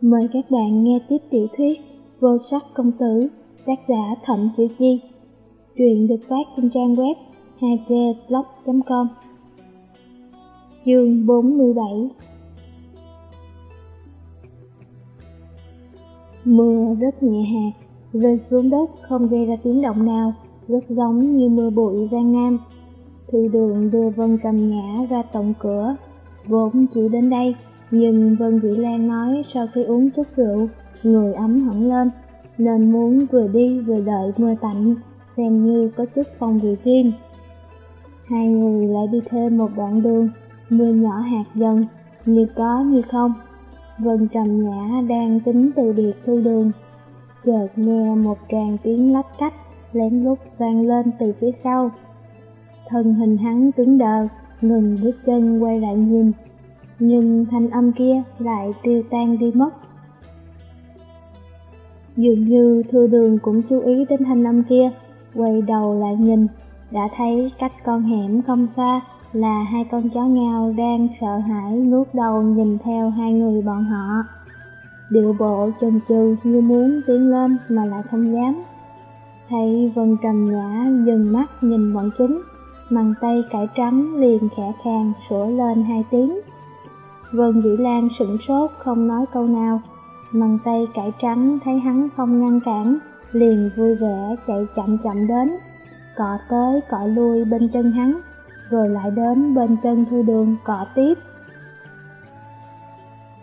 Mời các bạn nghe tiếp tiểu thuyết Vô sắc công tử, tác giả Thẩm Chữ Chi. Truyện được phát trên trang web 2vblog.com Chương 47 Mưa rất nhẹ hạt, rơi xuống đất không gây ra tiếng động nào, rất giống như mưa bụi Giang Nam. Thư đường đưa Vân cầm Nhã ra tổng cửa, vốn chỉ đến đây nhưng Vân Vĩ Lan nói sau khi uống chút rượu, người ấm hẳn lên, nên muốn vừa đi vừa đợi mưa tạnh, xem như có chút phong vị riêng. Hai người lại đi thêm một đoạn đường, mưa nhỏ hạt dần, như có như không. Vân Trầm Nhã đang tính từ biệt thu đường, chợt nghe một tràng tiếng lách cách lén lút vang lên từ phía sau. Thân hình hắn cứng đờ, ngừng bước chân quay lại nhìn, nhưng thanh âm kia lại tiêu tan đi mất. Dường như thư đường cũng chú ý đến thanh âm kia, quay đầu lại nhìn, đã thấy cách con hẻm không xa là hai con chó ngao đang sợ hãi ngước đầu nhìn theo hai người bọn họ. Điệu bộ chần chừ như muốn tiến lên mà lại không dám. Thấy Vân Trầm Nhã dừng mắt nhìn bọn chúng, bằng tay cải trắng liền khẽ khàng sủa lên hai tiếng. Vân Vĩ Lan sửng sốt không nói câu nào, mằng tay cải trắng thấy hắn không ngăn cản, liền vui vẻ chạy chậm chậm đến, cọ tới cọ lui bên chân hắn, rồi lại đến bên chân thư đường cọ tiếp.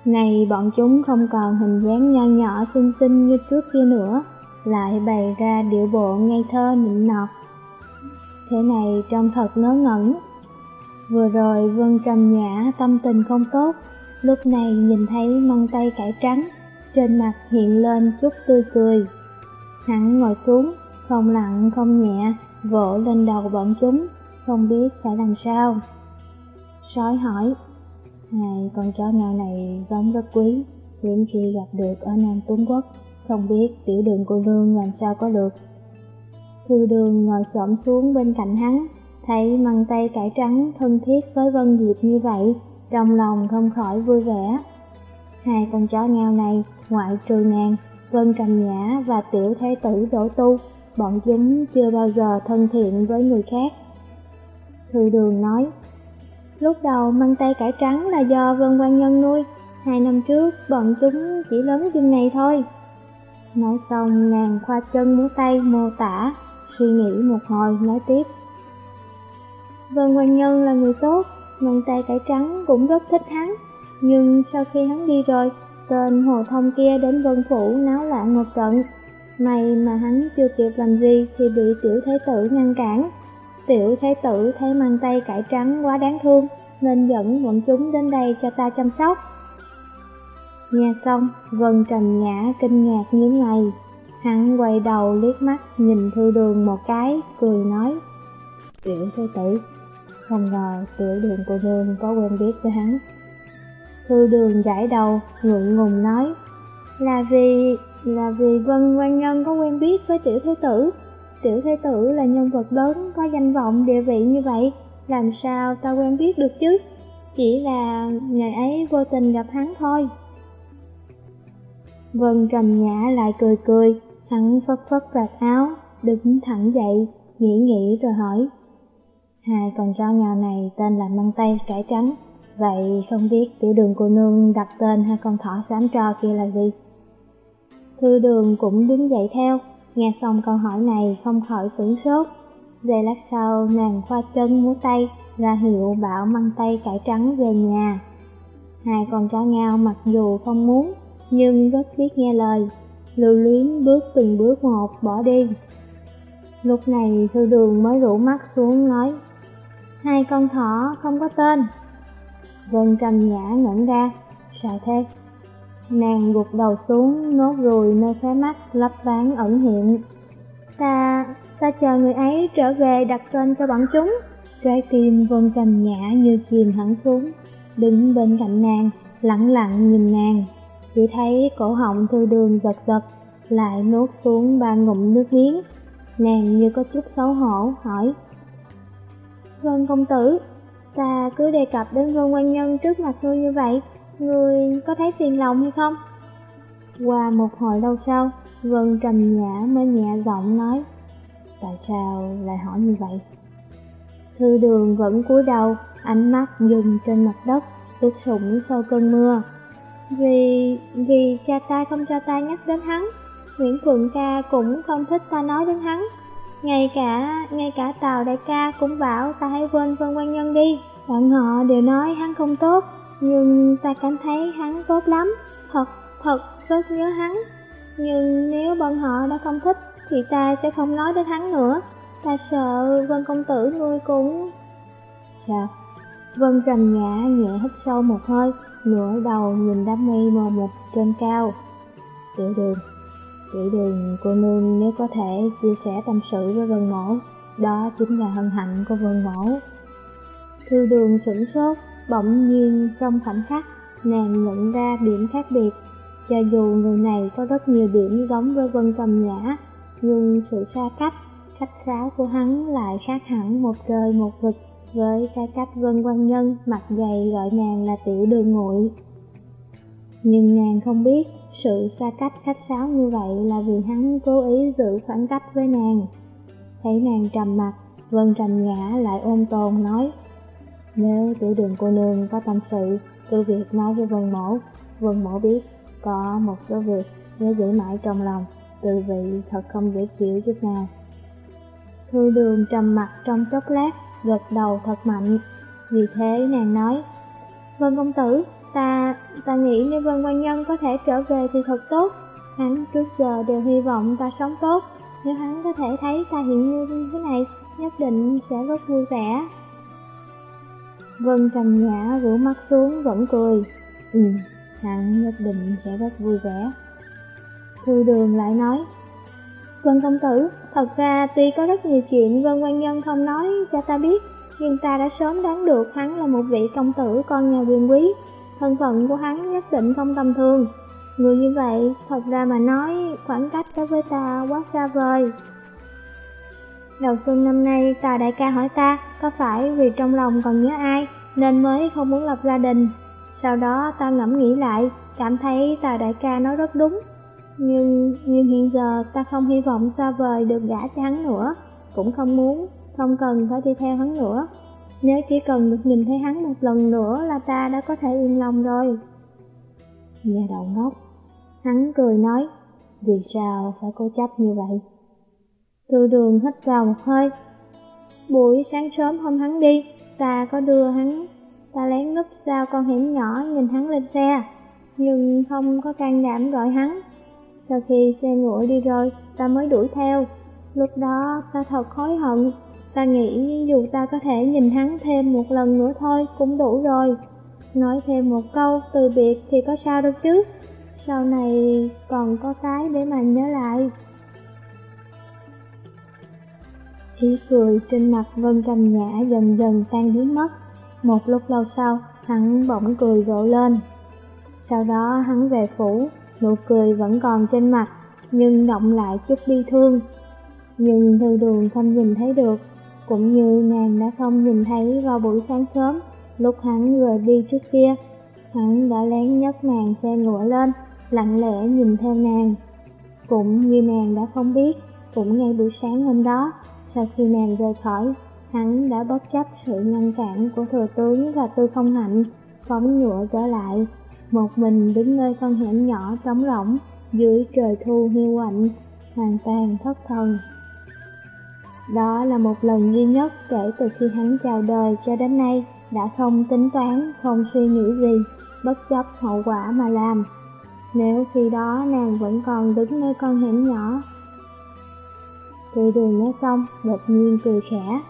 Này bọn chúng không còn hình dáng nho nhỏ xinh xinh như trước kia nữa, lại bày ra điệu bộ ngây thơ nịnh nọt. Thế này trông thật ngớ ngẩn, Vừa rồi Vân Trầm Nhã tâm tình không tốt, lúc này nhìn thấy măng tay cải trắng, trên mặt hiện lên chút tươi cười. Hắn ngồi xuống, không lặng không nhẹ, vỗ lên đầu bọn chúng, không biết phải làm sao. Sói hỏi, hai con chó ngao này giống rất quý, hiếm khi gặp được ở Nam Tuấn Quốc, không biết tiểu đường cô nương làm sao có được. Thư đường ngồi xổm xuống bên cạnh hắn, Thấy măng tay cải trắng thân thiết với Vân Diệp như vậy, trong lòng không khỏi vui vẻ. Hai con chó ngao này, ngoại trừ nàng, Vân cầm Nhã và tiểu thái tử Đỗ Tu, bọn chúng chưa bao giờ thân thiện với người khác. Thư đường nói, lúc đầu măng tay cải trắng là do Vân Quan Nhân nuôi, hai năm trước bọn chúng chỉ lớn chừng này thôi. Nói xong nàng khoa chân múa tay mô tả, suy nghĩ một hồi nói tiếp. Vân Hoàng Nhân là người tốt, ngân tay cải trắng cũng rất thích hắn. Nhưng sau khi hắn đi rồi, tên hồ thông kia đến Vân Phủ náo loạn một trận. May mà hắn chưa kịp làm gì thì bị tiểu Thái tử ngăn cản. Tiểu Thái tử thấy mang tay cải trắng quá đáng thương, nên dẫn bọn chúng đến đây cho ta chăm sóc. Nghe xong, Vân Trần Nhã kinh ngạc như ngày, Hắn quay đầu liếc mắt nhìn thư đường một cái, cười nói. Tiểu Thái tử, không ngờ tiểu đường cô nương có quen biết với hắn. Thư đường gãi đầu, ngượng ngùng nói, là vì, là vì Vân Quan Nhân có quen biết với tiểu thế tử. Tiểu thế tử là nhân vật lớn, có danh vọng, địa vị như vậy, làm sao ta quen biết được chứ? Chỉ là ngày ấy vô tình gặp hắn thôi. Vân trầm nhã lại cười cười, hắn phất phất vạt áo, đứng thẳng dậy, nghĩ nghĩ rồi hỏi. Hai con chó ngao này tên là măng tây cải trắng, vậy không biết tiểu đường cô nương đặt tên hai con thỏ xám tro kia là gì? Thư đường cũng đứng dậy theo, nghe xong câu hỏi này không khỏi sửng sốt. Giây lát sau nàng khoa chân múa tay, ra hiệu bảo măng tây cải trắng về nhà. Hai con chó ngao mặc dù không muốn, nhưng rất biết nghe lời, lưu luyến bước từng bước một bỏ đi. Lúc này thư đường mới rủ mắt xuống nói Hai con thỏ không có tên. Vân trầm nhã ngẩn ra sợ thế? Nàng gục đầu xuống Nốt ruồi nơi khóe mắt lấp ván ẩn hiện. Ta, ta chờ người ấy trở về đặt tên cho bọn chúng. Trái tim Vân trầm nhã như chìm hẳn xuống Đứng bên cạnh nàng Lặng lặng nhìn nàng. Chỉ thấy cổ họng thư đường giật giật Lại nuốt xuống ba ngụm nước miếng. Nàng như có chút xấu hổ hỏi Vân công tử, ta cứ đề cập đến Vân quan nhân trước mặt ngươi như vậy, ngươi có thấy phiền lòng hay không? Qua một hồi lâu sau, Vân trầm nhã mới nhẹ giọng nói, tại sao lại hỏi như vậy? Thư đường vẫn cúi đầu, ánh mắt dừng trên mặt đất, ướt sũng sau cơn mưa. Vì, vì cha ta không cho ta nhắc đến hắn, Nguyễn Phượng ca cũng không thích ta nói đến hắn. Ngay cả, ngay cả tàu đại ca cũng bảo ta hãy quên Vân Quan Nhân đi. Bọn họ đều nói hắn không tốt, nhưng ta cảm thấy hắn tốt lắm. Thật, thật, rất nhớ hắn. Nhưng nếu bọn họ đã không thích, thì ta sẽ không nói đến hắn nữa. Ta sợ Vân công tử ngươi cũng... Sao? Vân trầm nhã nhẹ hít sâu một hơi, nửa đầu nhìn đám mây mờ mịt trên cao. Tiểu đường, tiểu đường cô nương nếu có thể chia sẻ tâm sự với Vân mẫu đó chính là hân hạnh của Vân mẫu Thư đường sửng sốt, bỗng nhiên trong khoảnh khắc, nàng nhận ra điểm khác biệt. Cho dù người này có rất nhiều điểm giống với Vân Trầm Nhã, nhưng sự xa cách, khách sáo của hắn lại khác hẳn một trời một vực với cái cách Vân Quan Nhân mặt dày gọi nàng là tiểu đường nguội. Nhưng nàng không biết sự xa cách khách sáo như vậy là vì hắn cố ý giữ khoảng cách với nàng. Thấy nàng trầm mặt, Vân Trầm Nhã lại ôm tồn nói Nếu tiểu đường cô nương có tâm sự, cứ việc nói với Vân Mổ. Vân Mổ biết có một số việc nếu giữ mãi trong lòng, từ vị thật không dễ chịu chút nào. Thư đường trầm mặt trong chốc lát, gật đầu thật mạnh. Vì thế nàng nói, Vân công tử, ta, ta nghĩ nếu Vân quan nhân có thể trở về thì thật tốt. Hắn trước giờ đều hy vọng ta sống tốt, nếu hắn có thể thấy ta hiện như thế này, nhất định sẽ rất vui vẻ. Vân trầm nhã rủ mắt xuống vẫn cười. Ừ, hắn nhất định sẽ rất vui vẻ. Thư đường lại nói, Vân công tử, thật ra tuy có rất nhiều chuyện Vân quan nhân không nói cho ta biết, nhưng ta đã sớm đoán được hắn là một vị công tử con nhà quyền quý, thân phận của hắn nhất định không tầm thường. Người như vậy, thật ra mà nói, khoảng cách đối với ta quá xa vời. Đầu xuân năm nay, ta đại ca hỏi ta, có phải vì trong lòng còn nhớ ai, nên mới không muốn lập gia đình. Sau đó ta ngẫm nghĩ lại, cảm thấy ta đại ca nói rất đúng. Nhưng, nhưng hiện giờ ta không hy vọng xa vời được gả cho hắn nữa, cũng không muốn, không cần phải đi theo hắn nữa. Nếu chỉ cần được nhìn thấy hắn một lần nữa là ta đã có thể yên lòng rồi. Nhà đầu ngốc, hắn cười nói, vì sao phải cố chấp như vậy? Từ đường hít vào một hơi. Buổi sáng sớm hôm hắn đi, ta có đưa hắn, ta lén núp sau con hẻm nhỏ nhìn hắn lên xe, nhưng không có can đảm gọi hắn. Sau khi xe nguội đi rồi, ta mới đuổi theo. Lúc đó ta thật hối hận, ta nghĩ dù ta có thể nhìn hắn thêm một lần nữa thôi cũng đủ rồi. Nói thêm một câu từ biệt thì có sao đâu chứ, sau này còn có cái để mà nhớ lại. Ý cười trên mặt Vân Trầm Nhã dần dần tan biến mất. Một lúc lâu sau, hắn bỗng cười rộ lên. Sau đó hắn về phủ, nụ cười vẫn còn trên mặt, nhưng động lại chút bi thương. Nhưng thư đường không nhìn thấy được, cũng như nàng đã không nhìn thấy vào buổi sáng sớm, lúc hắn rời đi trước kia. Hắn đã lén nhấc nàng xe ngựa lên, lặng lẽ nhìn theo nàng. Cũng như nàng đã không biết, cũng ngay buổi sáng hôm đó, sau khi nàng rời khỏi, hắn đã bất chấp sự ngăn cản của thừa tướng và tư không hạnh, phóng ngựa trở lại, một mình đứng nơi con hẻm nhỏ trống rỗng, dưới trời thu hiu quạnh, hoàn toàn thất thần. Đó là một lần duy nhất kể từ khi hắn chào đời cho đến nay, đã không tính toán, không suy nghĩ gì, bất chấp hậu quả mà làm. Nếu khi đó nàng vẫn còn đứng nơi con hẻm nhỏ, từ đường nghe xong, đột nhiên cười khẽ.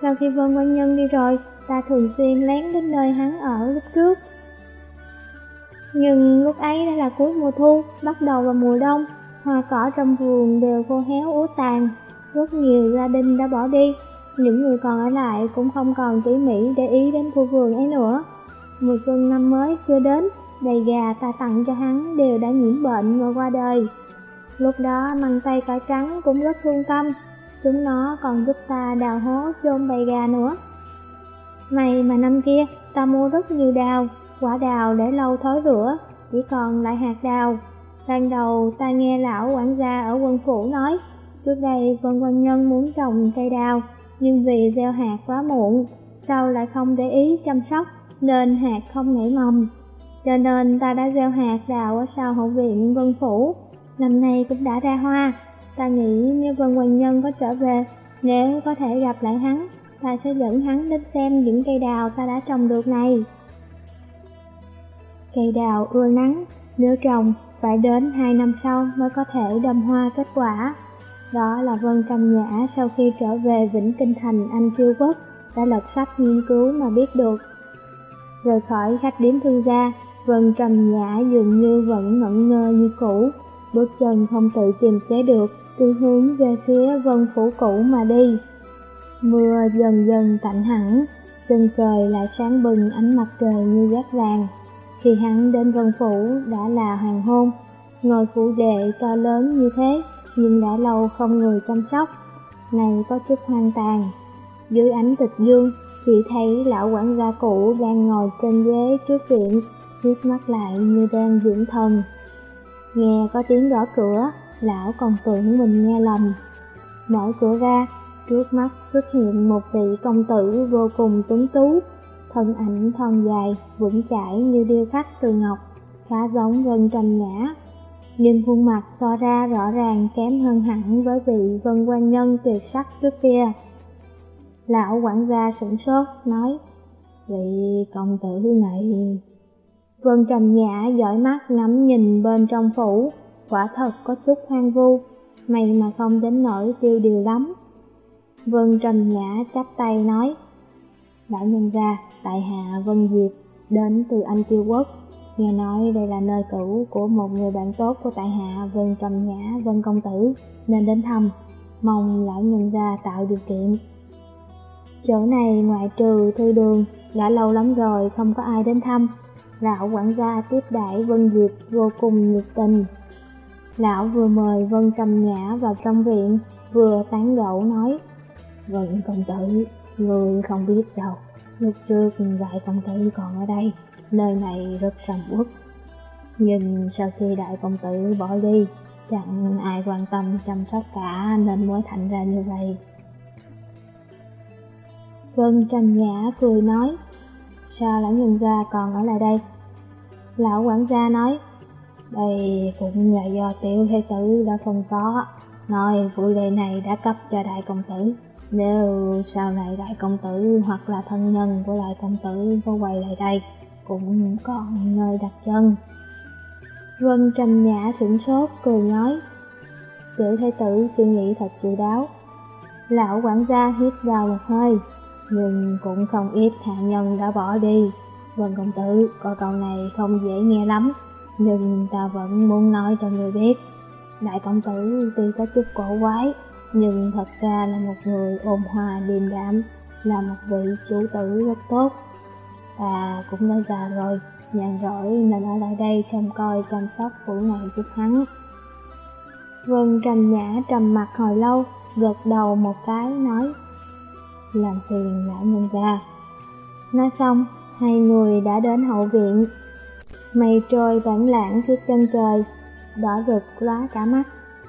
Sau khi Vân Quan Nhân đi rồi, ta thường xuyên lén đến nơi hắn ở lúc trước. Nhưng lúc ấy đã là cuối mùa thu, bắt đầu vào mùa đông, hoa cỏ trong vườn đều khô héo úa tàn, rất nhiều gia đình đã bỏ đi, những người còn ở lại cũng không còn tỉ mỉ để ý đến khu vườn ấy nữa. Mùa xuân năm mới chưa đến, đầy gà ta tặng cho hắn đều đã nhiễm bệnh và qua đời. Lúc đó măng tay cải trắng cũng rất thương tâm, chúng nó còn giúp ta đào hố chôn bầy gà nữa. May mà năm kia ta mua rất nhiều đào, quả đào để lâu thối rửa, chỉ còn lại hạt đào. Ban đầu ta nghe lão quản gia ở quân phủ nói, trước đây Vân Quan Nhân muốn trồng cây đào, nhưng vì gieo hạt quá muộn, sau lại không để ý chăm sóc, nên hạt không nảy mầm. Cho nên ta đã gieo hạt đào ở sau hậu viện Vân Phủ, năm nay cũng đã ra hoa. Ta nghĩ nếu Vân Quan Nhân có trở về, nếu có thể gặp lại hắn, ta sẽ dẫn hắn đến xem những cây đào ta đã trồng được này. Cây đào ưa nắng, nếu trồng phải đến 2 năm sau mới có thể đâm hoa kết quả. Đó là Vân Trầm Nhã sau khi trở về Vĩnh Kinh Thành Anh Kiêu Quốc đã lật sách nghiên cứu mà biết được. Rời khỏi khách điếm thương gia, Vân Trầm Nhã dường như vẫn ngẩn ngơ như cũ, bước chân không tự kiềm chế được, cứ hướng về phía Vân Phủ cũ mà đi. Mưa dần dần tạnh hẳn, chân trời lại sáng bừng ánh mặt trời như gác vàng. Khi hắn đến Vân Phủ đã là hoàng hôn, ngôi phủ đệ to lớn như thế nhưng đã lâu không người chăm sóc, này có chút hoang tàn. Dưới ánh tịch dương, chỉ thấy lão quản gia cũ đang ngồi trên ghế trước viện, hít mắt lại như đang dưỡng thần. Nghe có tiếng gõ cửa, lão còn tưởng mình nghe lầm. Mở cửa ra, trước mắt xuất hiện một vị công tử vô cùng tuấn tú, thân ảnh thon dài, vững chãi như điêu khắc từ ngọc, khá giống Vân Trầm Nhã. Nhưng khuôn mặt so ra rõ ràng kém hơn hẳn với vị Vân quan nhân tuyệt sắc trước kia. Lão quản gia sửng sốt, nói, vị công tử này... Vân Trầm Nhã dõi mắt ngắm nhìn bên trong phủ, quả thật có chút hoang vu, mày mà không đến nỗi tiêu điều lắm. Vân Trầm Nhã chắp tay nói, Lão nhân ra tại hạ Vân Diệp, đến từ Anh tiêu Quốc. Nghe nói đây là nơi cũ của một người bạn tốt của tại hạ Vân Trầm Nhã, Vân Công Tử, nên đến thăm. Mong lão nhân gia tạo điều kiện. Chỗ này ngoại trừ thư đường, đã lâu lắm rồi không có ai đến thăm. Lão quản gia tiếp đãi Vân Diệp vô cùng nhiệt tình. Lão vừa mời Vân Trầm Nhã vào trong viện, vừa tán gẫu nói, Vân Công Tử, Người không biết đâu, lúc trước đại công tử còn ở đây, nơi này rất sầm uất. Nhưng sau khi đại công tử bỏ đi, chẳng ai quan tâm chăm sóc cả nên mới thành ra như vậy. Vân Trầm Nhã cười nói, sao lão nhân gia còn ở lại đây? Lão quản gia nói, đây cũng là do tiểu thế tử đã phân phó, nói vụ đề này đã cấp cho đại công tử. Nếu sau này đại công tử hoặc là thân nhân của đại công tử có quay lại đây, cũng còn nơi đặt chân. Vân trầm nhã sửng sốt, cười nói, tiểu thái tử suy nghĩ thật chu đáo. Lão quản gia hít vào một hơi, nhưng cũng không ít hạ nhân đã bỏ đi. Vân công tử, coi câu này không dễ nghe lắm, nhưng ta vẫn muốn nói cho người biết. Đại công tử tuy có chút cổ quái, nhưng thật ra là một người ôn hòa điềm đạm, là một vị chủ tử rất tốt. Ta cũng đã già rồi, nhàn rỗi nên ở lại đây trông coi chăm sóc phủ này giúp hắn. Vân trầm nhã trầm mặt hồi lâu, gật đầu một cái nói, làm phiền lão nhân gia. Nói xong, hai người đã đến hậu viện. Mây trôi bản lãng phía chân trời, đỏ rực lóa cả mắt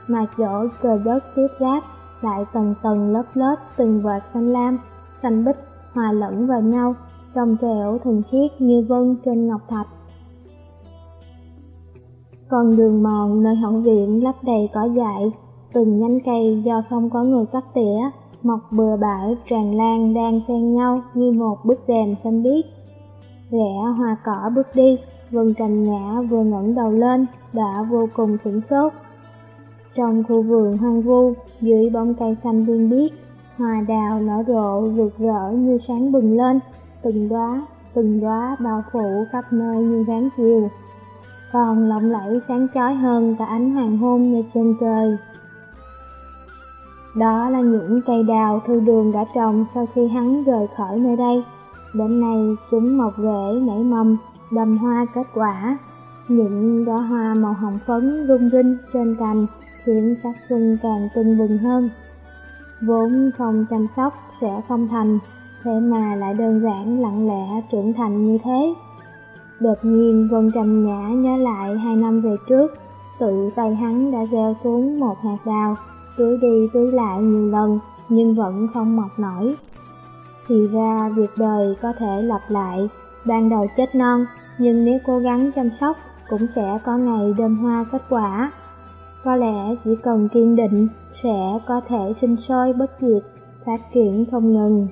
mà chỗ trời đất tiếp giáp lại tầng tầng lớp lớp từng vệt xanh lam, xanh bích hòa lẫn vào nhau, trong trẻo thuần khiết như vân trên ngọc thạch. Còn đường mòn nơi hậu viện lấp đầy cỏ dại, từng nhánh cây do không có người cắt tỉa, mọc bừa bãi tràn lan đang xen nhau như một bức rèm xanh biếc. Rẽ hoa cỏ bước đi, Vân Trầm Nhã vừa ngẩng đầu lên, đã vô cùng sửng sốt. Trong khu vườn hoang vu, dưới bóng cây xanh biên biếc, hoa đào nở rộ rực rỡ như sáng bừng lên, từng đóa, từng đóa bao phủ khắp nơi như ráng chiều. Còn lộng lẫy sáng chói hơn cả ánh hoàng hôn nơi chân trời. Đó là những cây đào thư đường đã trồng sau khi hắn rời khỏi nơi đây. Đến nay chúng mọc rễ nảy mầm, đầm hoa kết quả. Những đóa hoa màu hồng phấn rung rinh trên cành khiến sắc xuân càng tưng bừng hơn. Vốn không chăm sóc sẽ không thành, thế mà lại đơn giản lặng lẽ trưởng thành như thế. Đột nhiên Vân Trầm Nhã nhớ lại hai năm về trước, tự tay hắn đã gieo xuống một hạt đào, tưới đi tưới lại nhiều lần nhưng vẫn không mọc nổi. Thì ra việc đời có thể lặp lại, ban đầu chết non, nhưng nếu cố gắng chăm sóc cũng sẽ có ngày đơm hoa kết quả. Có lẽ chỉ cần kiên định sẽ có thể sinh sôi bất diệt, phát triển không ngừng.